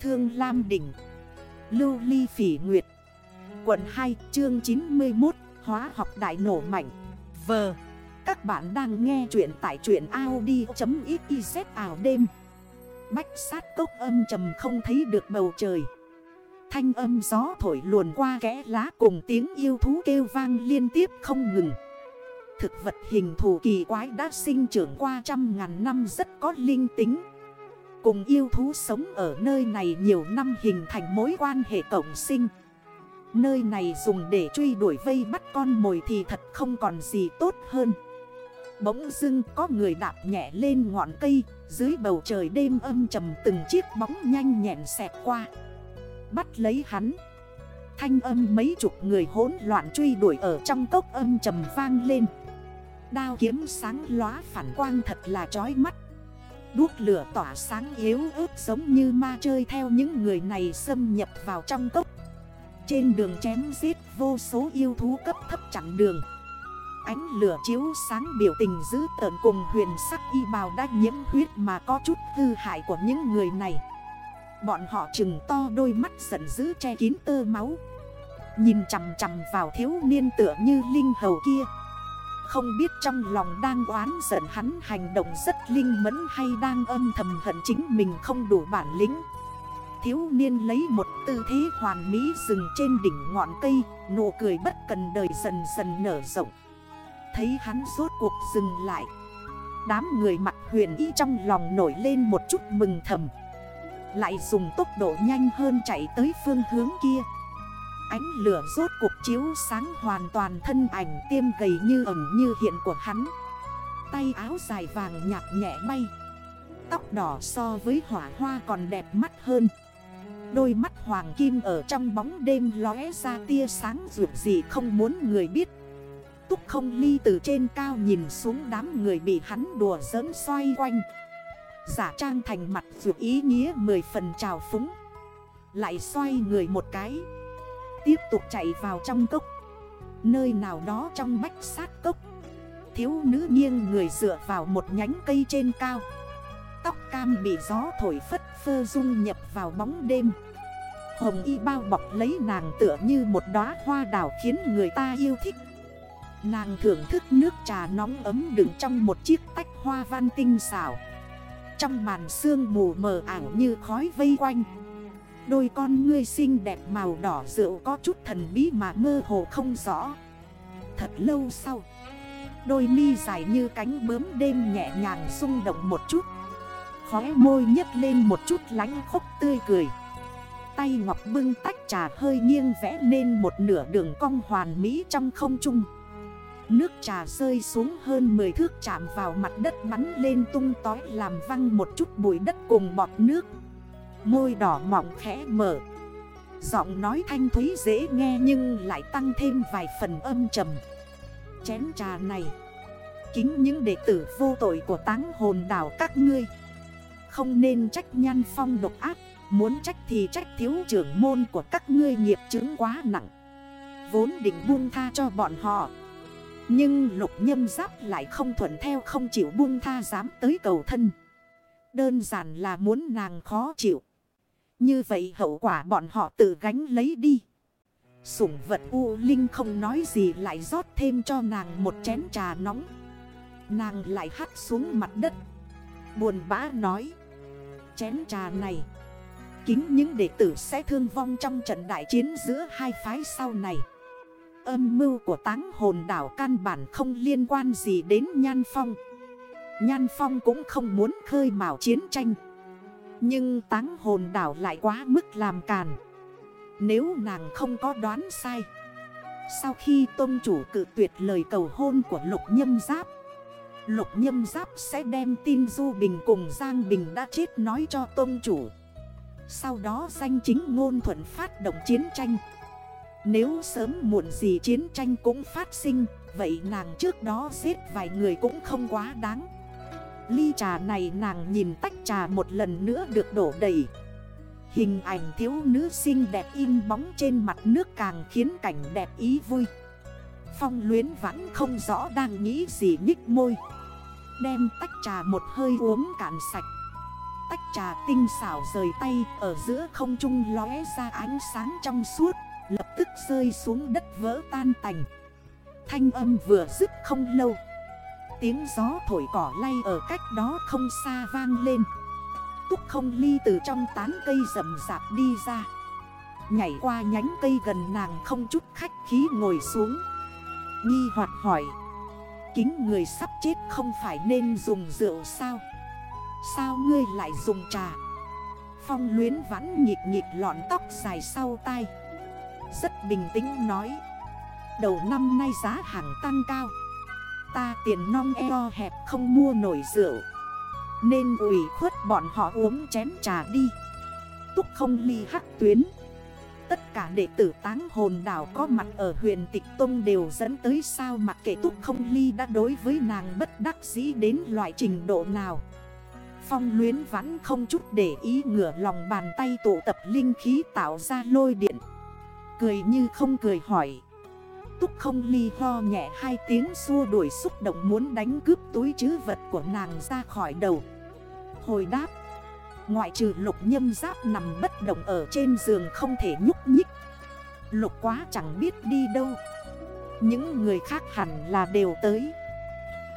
Thương Lam Đỉnh. Lưu Ly Phỉ Nguyệt. Quận 2 chương 91 Hóa học đại nổ mạnh. Vờ Các bạn đang nghe chuyện tại chuyện Audi.xyz ảo đêm. Bách sát cốc âm trầm không thấy được bầu trời. Thanh âm gió thổi luồn qua kẽ lá cùng tiếng yêu thú kêu vang liên tiếp không ngừng. Thực vật hình thù kỳ quái đã sinh trưởng qua trăm ngàn năm rất có linh tính. Cùng yêu thú sống ở nơi này nhiều năm hình thành mối quan hệ cộng sinh. Nơi này dùng để truy đuổi vây bắt con mồi thì thật không còn gì tốt hơn. Bỗng dưng có người đạp nhẹ lên ngọn cây, Dưới bầu trời đêm âm trầm từng chiếc bóng nhanh nhẹn xẹt qua. Bắt lấy hắn. Thanh âm mấy chục người hỗn loạn truy đuổi ở trong cốc âm trầm vang lên. Đao kiếm sáng lóa phản quang thật là chói mắt. Đuốc lửa tỏa sáng yếu ớt giống như ma chơi theo những người này xâm nhập vào trong cốc. Trên đường chém giết vô số yêu thú cấp thấp chặn đường. Ánh lửa chiếu sáng biểu tình dữ tợn cùng huyền sắc y bào đã nhiễm huyết mà có chút hư hại của những người này. Bọn họ chừng to đôi mắt giận dữ che kín tơ máu. Nhìn chằm chằm vào thiếu niên tựa như linh hầu kia. Không biết trong lòng đang oán giận hắn hành động rất linh mẫn hay đang âm thầm hận chính mình không đủ bản lĩnh. Thiếu niên lấy một tư thế hoàn mỹ dừng trên đỉnh ngọn cây, Nụ cười bất cần đời dần dần nở rộng. Thấy hắn rốt cuộc dừng lại. Đám người mặt huyền y trong lòng nổi lên một chút mừng thầm. Lại dùng tốc độ nhanh hơn chạy tới phương hướng kia. Ánh lửa rốt cuộc chiếu sáng hoàn toàn thân ảnh tiêm gầy như ẩm như hiện của hắn. Tay áo dài vàng nhạt nhẹ bay. Tóc đỏ so với hỏa hoa còn đẹp mắt hơn. Đôi mắt hoàng kim ở trong bóng đêm lóe ra tia sáng rượu gì không muốn người biết. Túc không ly từ trên cao nhìn xuống đám người bị hắn đùa giỡn xoay quanh. Giả trang thành mặt rượu ý nghĩa mười phần trào phúng. Lại xoay người một cái. Tiếp tục chạy vào trong cốc. Nơi nào đó trong bách sát cốc, Thiếu nữ nghiêng người dựa vào một nhánh cây trên cao. Tóc cam bị gió thổi phất phơ dung nhập vào bóng đêm. Hồng y bao bọc lấy nàng tựa như một đóa hoa đảo khiến người ta yêu thích. Nàng thưởng thức nước trà nóng ấm đựng trong một chiếc tách hoa văn tinh xảo. Trong màn sương mù mờ ảo như khói vây quanh Đôi con ngươi xinh đẹp màu đỏ rượu có chút thần bí mà mơ hồ không rõ. Thật lâu sau, Đôi mi dài như cánh bướm đêm nhẹ nhàng rung động một chút. Khóe môi nhấc lên một chút lánh khúc tươi cười. Tay ngọc bưng tách trà hơi nghiêng vẽ nên một nửa đường cong hoàn mỹ trong không trung. Nước trà rơi xuống hơn 10 thước chạm vào mặt đất bắn lên tung tói làm văng một chút bụi đất cùng bọt nước. Môi đỏ mỏng khẽ mở Giọng nói thanh thúy dễ nghe nhưng lại tăng thêm vài phần âm trầm Chén trà này, Kính những đệ tử vô tội của táng hồn đảo các ngươi Không nên trách nhan phong độc ác, Muốn trách thì trách thiếu trưởng môn của các ngươi nghiệp chứng quá nặng Vốn định buông tha cho bọn họ, nhưng lục nhâm giáp lại không thuận theo, không chịu buông tha dám tới cầu thân. Đơn giản là muốn nàng khó chịu. Như vậy hậu quả bọn họ tự gánh lấy đi. Sủng vật U Linh không nói gì lại rót thêm cho nàng một chén trà nóng. Nàng lại hắt xuống mặt đất. Buồn bã nói. Chén trà này. Kính những đệ tử sẽ thương vong trong trận đại chiến giữa hai phái sau này âm mưu của táng hồn đảo căn bản không liên quan gì đến Nhan Phong Nhan Phong cũng không muốn khơi mào chiến tranh nhưng táng hồn đảo lại quá mức làm càn. Nếu nàng không có đoán sai, Sau khi tôn chủ cự tuyệt lời cầu hôn của lục nhâm giáp, Lục nhâm giáp sẽ đem tin Du Bình cùng Giang Bình đã chết nói cho tôn chủ. Sau đó danh chính ngôn thuận phát động chiến tranh. Nếu sớm muộn gì chiến tranh cũng phát sinh, Vậy nàng trước đó giết vài người cũng không quá đáng. Ly trà này nàng nhìn tách trà một lần nữa được đổ đầy. Hình ảnh thiếu nữ xinh đẹp in bóng trên mặt nước càng khiến cảnh đẹp ý vui. Phong luyến vẫn không rõ đang nghĩ gì nhích môi. Đem tách trà một hơi uống cạn sạch. Tách trà tinh xảo rời tay, Ở giữa không trung lóe ra ánh sáng trong suốt, Lập tức rơi xuống đất vỡ tan tành. Thanh âm vừa dứt không lâu Tiếng gió thổi cỏ lay ở cách đó không xa vang lên. Túc không ly từ trong tán cây rậm rạp đi ra. Nhảy qua nhánh cây gần nàng không chút khách khí ngồi xuống. Nghi hoạt hỏi, Kính người sắp chết không phải nên dùng rượu sao? Sao ngươi lại dùng trà? Phong luyến vắn nhịp nhịp lọn tóc dài sau tai. Rất bình tĩnh nói, Đầu năm nay giá hàng tăng cao. Ta tiền non eo hẹp không mua nổi rượu Nên ủy khuất bọn họ uống chén trà đi Túc không ly hắc tuyến Tất cả đệ tử táng hồn đảo có mặt ở huyền tịch tông đều dẫn tới sao mặc kệ túc không ly đã đối với nàng bất đắc dĩ đến loại trình độ nào. Phong luyến vẫn không chút để ý ngửa lòng bàn tay tụ tập linh khí tạo ra lôi điện. Cười như không cười hỏi. Túc không ly ho nhẹ hai tiếng xua đuổi xúc động muốn đánh cướp túi chứ vật của nàng ra khỏi đầu. Hồi đáp. Ngoại trừ lục nhâm giáp nằm bất động ở trên giường không thể nhúc nhích Lục quá chẳng biết đi đâu Những người khác hẳn là đều tới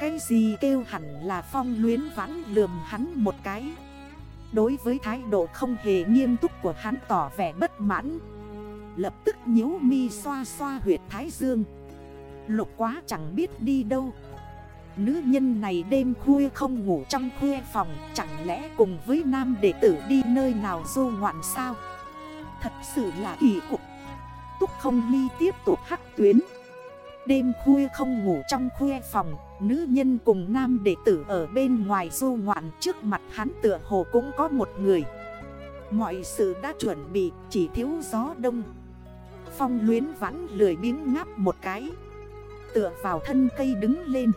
Cái gì kêu hẳn là phong luyến vãn lườm hắn một cái Đối với thái độ không hề nghiêm túc của hắn tỏ vẻ bất mãn Lập tức nhíu mi xoa xoa huyệt thái dương. Lục quá chẳng biết đi đâu. Nữ nhân này đêm khuya không ngủ trong khuya phòng, Chẳng lẽ cùng với nam đệ tử đi nơi nào du ngoạn sao? Thật sự là kỳ cục. Túc không ly tiếp tục hắc tuyến. Đêm khuya không ngủ trong khuya phòng, Nữ nhân cùng nam đệ tử ở bên ngoài du ngoạn Trước mặt hắn tựa hồ cũng có một người. Mọi sự đã chuẩn bị, chỉ thiếu gió đông Phong luyến vãn lười biếng ngáp một cái Tựa vào thân cây đứng lên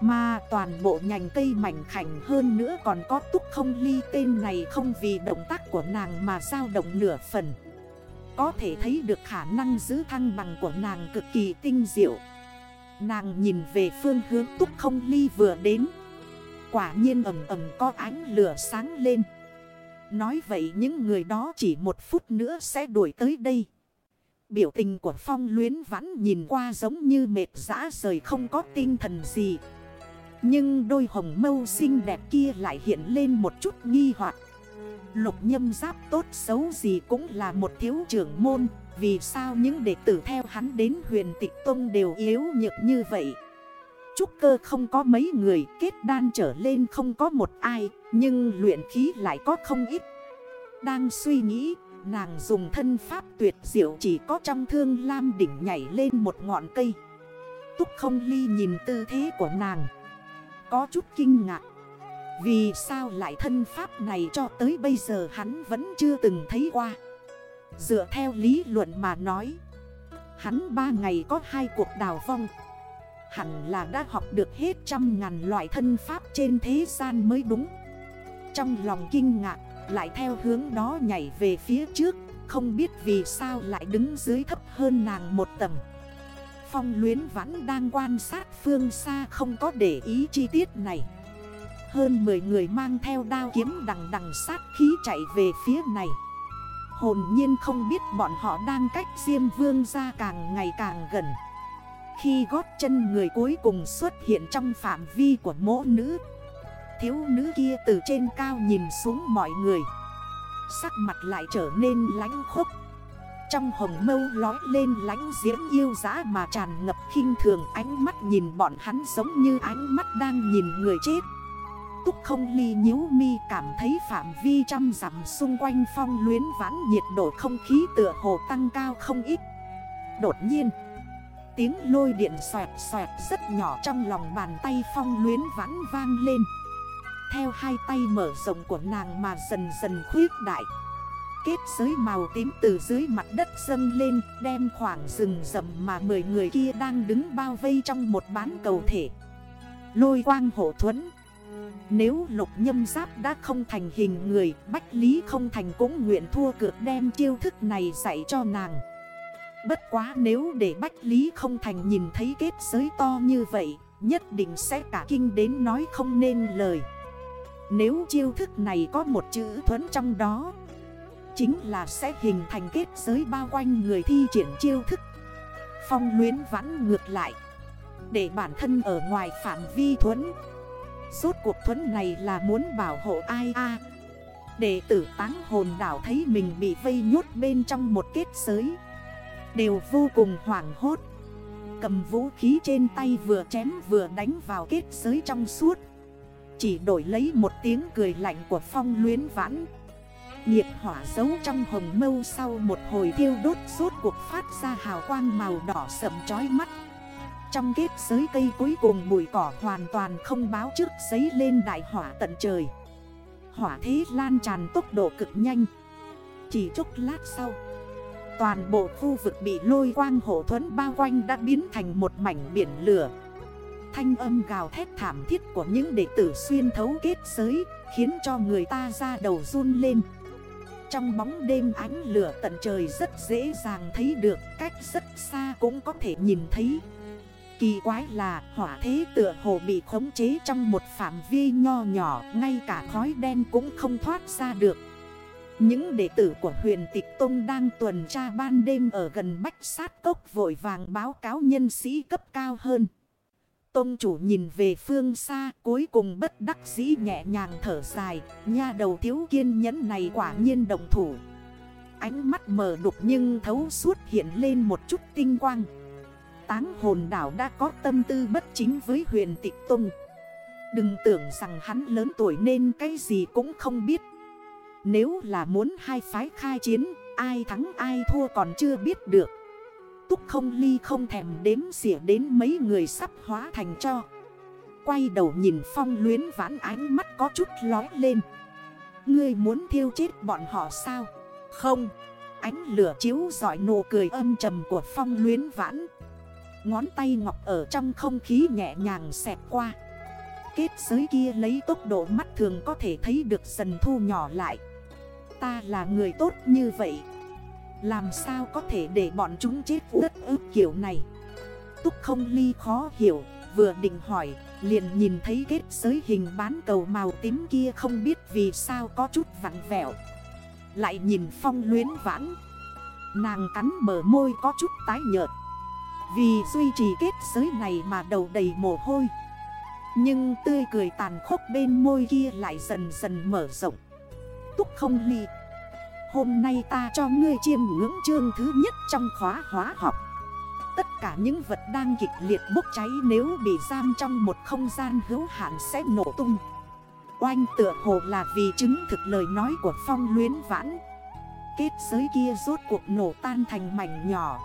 mà toàn bộ nhành cây mảnh khảnh hơn nữa còn có túc không ly tên này không vì động tác của nàng mà dao động nửa phần. Có thể thấy được khả năng giữ thăng bằng của nàng cực kỳ tinh diệu. Nàng nhìn về phương hướng túc không ly vừa đến. Quả nhiên ẩm ẩm có ánh lửa sáng lên. Nói vậy những người đó chỉ một phút nữa sẽ đuổi tới đây. Biểu tình của phong luyến vãn nhìn qua giống như mệt dã rời không có tinh thần gì. Nhưng đôi hồng mâu xinh đẹp kia lại hiện lên một chút nghi hoặc Lục nhâm giáp tốt xấu gì cũng là một thiếu trưởng môn, Vì sao những đệ tử theo hắn đến huyền tịch tông đều yếu nhược như vậy Trúc cơ không có mấy người, kết đan trở lên không có một ai, Nhưng luyện khí lại có không ít. Đang suy nghĩ, nàng dùng thân pháp tuyệt diệu chỉ có trong thương lam đỉnh nhảy lên một ngọn cây. Túc không ly nhìn tư thế của nàng, có chút kinh ngạc. Vì sao lại thân pháp này cho tới bây giờ hắn vẫn chưa từng thấy qua? Dựa theo lý luận mà nói, Hắn ba ngày có hai cuộc đào vong. Hẳn là đã học được hết trăm ngàn loại thân pháp trên thế gian mới đúng. Trong lòng kinh ngạc, lại theo hướng đó nhảy về phía trước, Không biết vì sao lại đứng dưới thấp hơn nàng một tầng. Phong luyến vẫn đang quan sát phương xa, không có để ý chi tiết này. Hơn 10 người mang theo đao kiếm đằng đằng sát khí chạy về phía này. Hồn nhiên không biết bọn họ đang cách Diêm Vương ra càng ngày càng gần. Khi gót chân người cuối cùng xuất hiện trong phạm vi của mỗ nữ Thiếu nữ kia từ trên cao nhìn xuống mọi người Sắc mặt lại trở nên lánh khúc trong hồng mâu lói lên lánh diễm yêu dã mà tràn ngập khinh thường ánh mắt nhìn bọn hắn giống như ánh mắt đang nhìn người chết. Túc không ly nhíu mi cảm thấy phạm vi trăm dặm xung quanh phong luyến vãn nhiệt độ không khí tựa hồ tăng cao không ít. Đột nhiên, tiếng lôi điện xoẹt xoẹt rất nhỏ trong lòng bàn tay phong luyến vãn vang lên. Theo hai tay mở rộng của nàng mà dần dần khuyết đại. Kết giới màu tím từ dưới mặt đất dâng lên, Đem khoảng rừng rậm mà 10 người kia đang đứng bao vây trong một bán cầu thể. Lôi quang hộ thuẫn. Nếu lục nhâm giáp đã không thành hình người, Bách Lý không thành cũng nguyện thua cược đem chiêu thức này dạy cho nàng. Bất quá nếu để Bách Lý không thành nhìn thấy kết giới to như vậy, Nhất định sẽ cả kinh đến nói không nên lời. Nếu chiêu thức này có một chữ thuẫn trong đó, Chính là sẽ hình thành kết giới bao quanh người thi triển chiêu thức. Phong luyến vãn ngược lại, Để bản thân ở ngoài phạm vi thuẫn. Suốt cuộc thuẫn này là muốn bảo hộ ai a? Đệ tử táng hồn đảo thấy mình bị vây nhốt bên trong một kết giới Đều vô cùng hoảng hốt. Cầm vũ khí trên tay vừa chém vừa đánh vào kết giới trong suốt. Chỉ đổi lấy một tiếng cười lạnh của phong luyến vãn. Nhiệt hỏa giấu trong hồng mâu sau một hồi thiêu đốt suốt cuộc phát ra hào quang màu đỏ sầm chói mắt. Trong kết giới cây cuối cùng bụi cỏ hoàn toàn không báo trước giấy lên đại hỏa tận trời. Hỏa thế lan tràn tốc độ cực nhanh. Chỉ chút lát sau Toàn bộ khu vực bị lôi quang hổ thuẫn bao quanh đã biến thành một mảnh biển lửa. Thanh âm gào thét thảm thiết của những đệ tử xuyên thấu kết giới Khiến cho người ta ra đầu run lên. Trong bóng đêm ánh lửa tận trời rất dễ dàng thấy được, Cách rất xa cũng có thể nhìn thấy. Kỳ quái là hỏa thế tựa hồ bị khống chế trong một phạm vi nho nhỏ, Ngay cả khói đen cũng không thoát ra được những đệ tử của huyền tịch Tông đang tuần tra ban đêm ở gần bách sát cốc vội vàng báo cáo nhân sĩ cấp cao hơn. Tông chủ nhìn về phương xa cuối cùng bất đắc dĩ nhẹ nhàng thở dài, nha đầu thiếu kiên nhẫn này quả nhiên đồng thủ. Ánh mắt mờ đục nhưng thấu suốt hiện lên một chút tinh quang. Táng hồn đảo đã có tâm tư bất chính với huyền tịch Tông. Đừng tưởng rằng hắn lớn tuổi nên cái gì cũng không biết. Nếu là muốn hai phái khai chiến, Ai thắng ai thua còn chưa biết được. Túc không ly không thèm đếm xỉa đến mấy người sắp hóa thành cho. Quay đầu nhìn phong luyến vãn ánh mắt có chút lói lên. Ngươi muốn thiêu chết bọn họ sao? Không. Ánh lửa chiếu dọi nụ cười âm trầm của phong luyến vãn. Ngón tay ngọc ở trong không khí nhẹ nhàng xẹt qua. Kết giới kia lấy tốc độ mắt thường có thể thấy được dần thu nhỏ lại. Ta là người tốt như vậy. Làm sao có thể để bọn chúng chết đất ức kiểu này? Túc không ly khó hiểu, Vừa định hỏi, Liền nhìn thấy kết giới hình bán cầu màu tím kia Không biết vì sao có chút vặn vẹo. Lại nhìn phong luyến vãn Nàng cắn mở môi có chút tái nhợt. Vì duy trì kết giới này mà đầu đầy mồ hôi. Nhưng tươi cười tàn khốc bên môi kia lại dần dần mở rộng túc không ly Hôm nay ta cho ngươi chiêm ngưỡng chương thứ nhất trong khóa hóa học. Tất cả những vật đang kịch liệt bốc cháy nếu bị giam trong một không gian hữu hạn sẽ nổ tung. Oanh tựa hồ là vì chứng thực lời nói của phong luyến vãn. Kết giới kia rốt cuộc nổ tan thành mảnh nhỏ.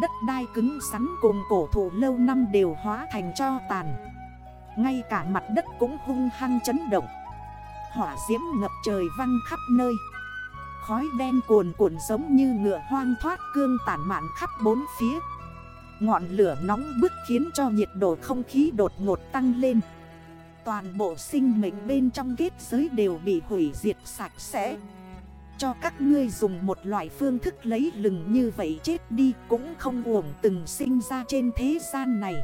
Đất đai cứng sắn cùng cổ thụ lâu năm đều hóa thành cho tàn. Ngay cả mặt đất cũng hung hăng chấn động hỏa diễm ngập trời văng khắp nơi. Khói đen cuồn cuộn giống như ngựa hoang thoát cương tản mạn khắp bốn phía. Ngọn lửa nóng bức khiến cho nhiệt độ không khí đột ngột tăng lên. Toàn bộ sinh mệnh bên trong kết giới đều bị hủy diệt sạch sẽ. Cho các ngươi dùng một loại phương thức lấy lừng như vậy chết đi Cũng không uổng từng sinh ra trên thế gian này.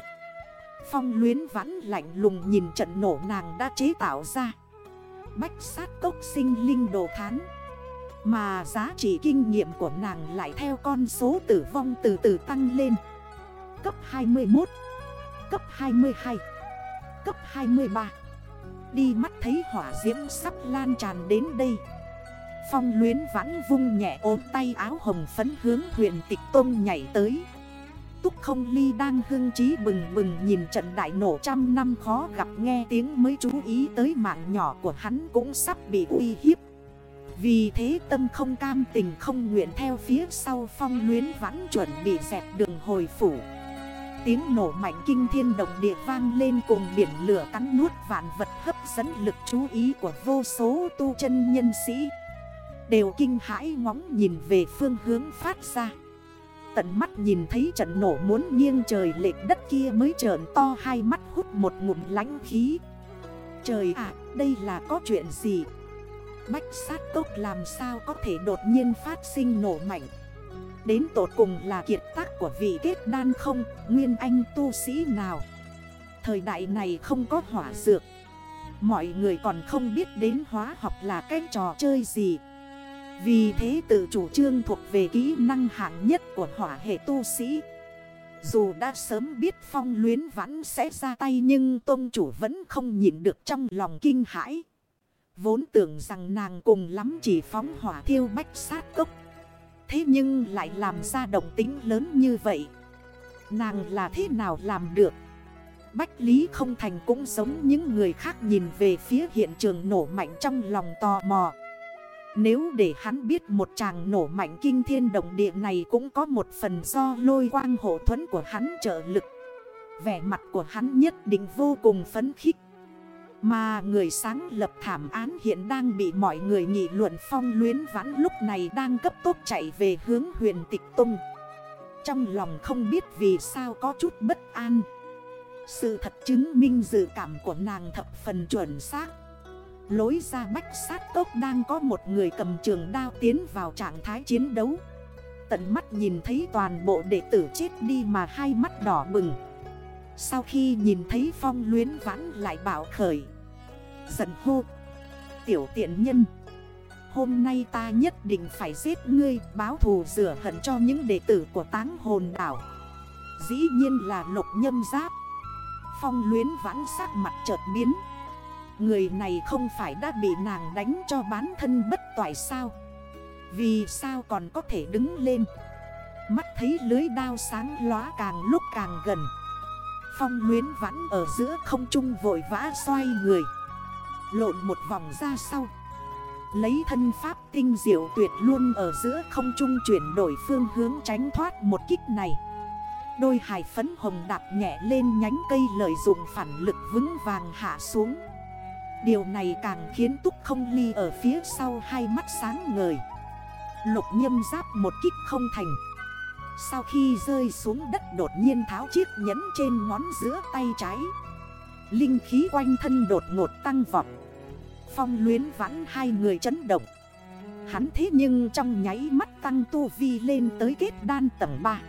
Phong luyến vãn lạnh lùng nhìn trận nổ nàng đã chế tạo ra. Bách sát cốc sinh linh đồ thán. Mà giá trị kinh nghiệm của nàng lại theo con số tử vong từ từ tăng lên. Cấp 21 Cấp 22 Cấp 23 Đi mắt thấy hỏa diễm sắp lan tràn đến đây. Phong luyến vãn vung nhẹ ôm tay áo hồng phấn hướng huyền tịch tôn nhảy tới. Túc không ly đang hưng trí bừng bừng nhìn trận đại nổ trăm năm khó gặp nghe tiếng mới chú ý tới mạng nhỏ của hắn cũng sắp bị uy hiếp. Vì thế tâm không cam tình không nguyện theo phía sau phong luyến vãn chuẩn bị dẹp đường hồi phủ. Tiếng nổ mạnh kinh thiên động địa vang lên cùng biển lửa cắn nuốt vạn vật hấp dẫn lực chú ý của vô số tu chân nhân sĩ. Đều kinh hãi ngóng nhìn về phương hướng phát ra. Tận mắt nhìn thấy trận nổ muốn nghiêng trời lệch đất kia mới trợn to hai mắt hút một ngụm lánh khí. Trời ạ, đây là có chuyện gì? Bách sát cốc làm sao có thể đột nhiên phát sinh nổ mạnh? Đến tột cùng là kiệt tác của vị kết đan không, nguyên anh tu sĩ nào? Thời đại này không có hỏa dược. Mọi người còn không biết đến hóa học là cái trò chơi gì. Vì thế tự chủ trương thuộc về kỹ năng hạng nhất của hỏa hệ tu sĩ. Dù đã sớm biết phong luyến vãn sẽ ra tay nhưng tôn chủ vẫn không nhìn được trong lòng kinh hãi. Vốn tưởng rằng nàng cùng lắm chỉ phóng hỏa thiêu bách sát cốc. Thế nhưng lại làm ra động tính lớn như vậy. Nàng là thế nào làm được? Bách Lý không thành cũng giống những người khác nhìn về phía hiện trường nổ mạnh trong lòng tò mò. Nếu để hắn biết một chàng nổ mạnh kinh thiên động địa này cũng có một phần do lôi quang hộ thuẫn của hắn trợ lực Vẻ mặt của hắn nhất định vô cùng phấn khích mà người sáng lập thảm án hiện đang bị mọi người nghị luận phong luyến vãn lúc này đang cấp tốc chạy về hướng huyền tịch tung. Trong lòng không biết vì sao có chút bất an. Sự thật chứng minh dự cảm của nàng thập phần chuẩn xác. Lối ra bách sát cốc đang có một người cầm trường đao tiến vào trạng thái chiến đấu. Tận mắt nhìn thấy toàn bộ đệ tử chết đi mà hai mắt đỏ bừng. Sau khi nhìn thấy phong luyến vãn lại bảo khởi. Giận hô. Tiểu tiện nhân. Hôm nay ta nhất định phải giết ngươi, Báo thù rửa hận cho những đệ tử của táng hồn đảo. Dĩ nhiên là lục nhâm giáp. Phong luyến vãn sắc mặt chợt biến. Người này không phải đã bị nàng đánh cho bán thân bất toại sao? Vì sao còn có thể đứng lên? Mắt thấy lưới đao sáng lóa càng lúc càng gần. Phong luyến vãn ở giữa không trung vội vã xoay người. Lộn một vòng ra sau. Lấy thân pháp tinh diệu tuyệt luôn ở giữa không trung chuyển đổi phương hướng tránh thoát một kích này. Đôi hải phấn hồng đạp nhẹ lên nhánh cây lợi dụng phản lực vững vàng hạ xuống. Điều này càng khiến túc không ly ở phía sau hai mắt sáng ngời. Lục nhâm giáp một kích không thành. Sau khi rơi xuống đất đột nhiên tháo chiếc nhẫn trên ngón giữa tay trái. Linh khí quanh thân đột ngột tăng vọt. Phong luyến vãn hai người chấn động. Hắn thế nhưng trong nháy mắt tăng tu vi lên tới kết đan tầng 3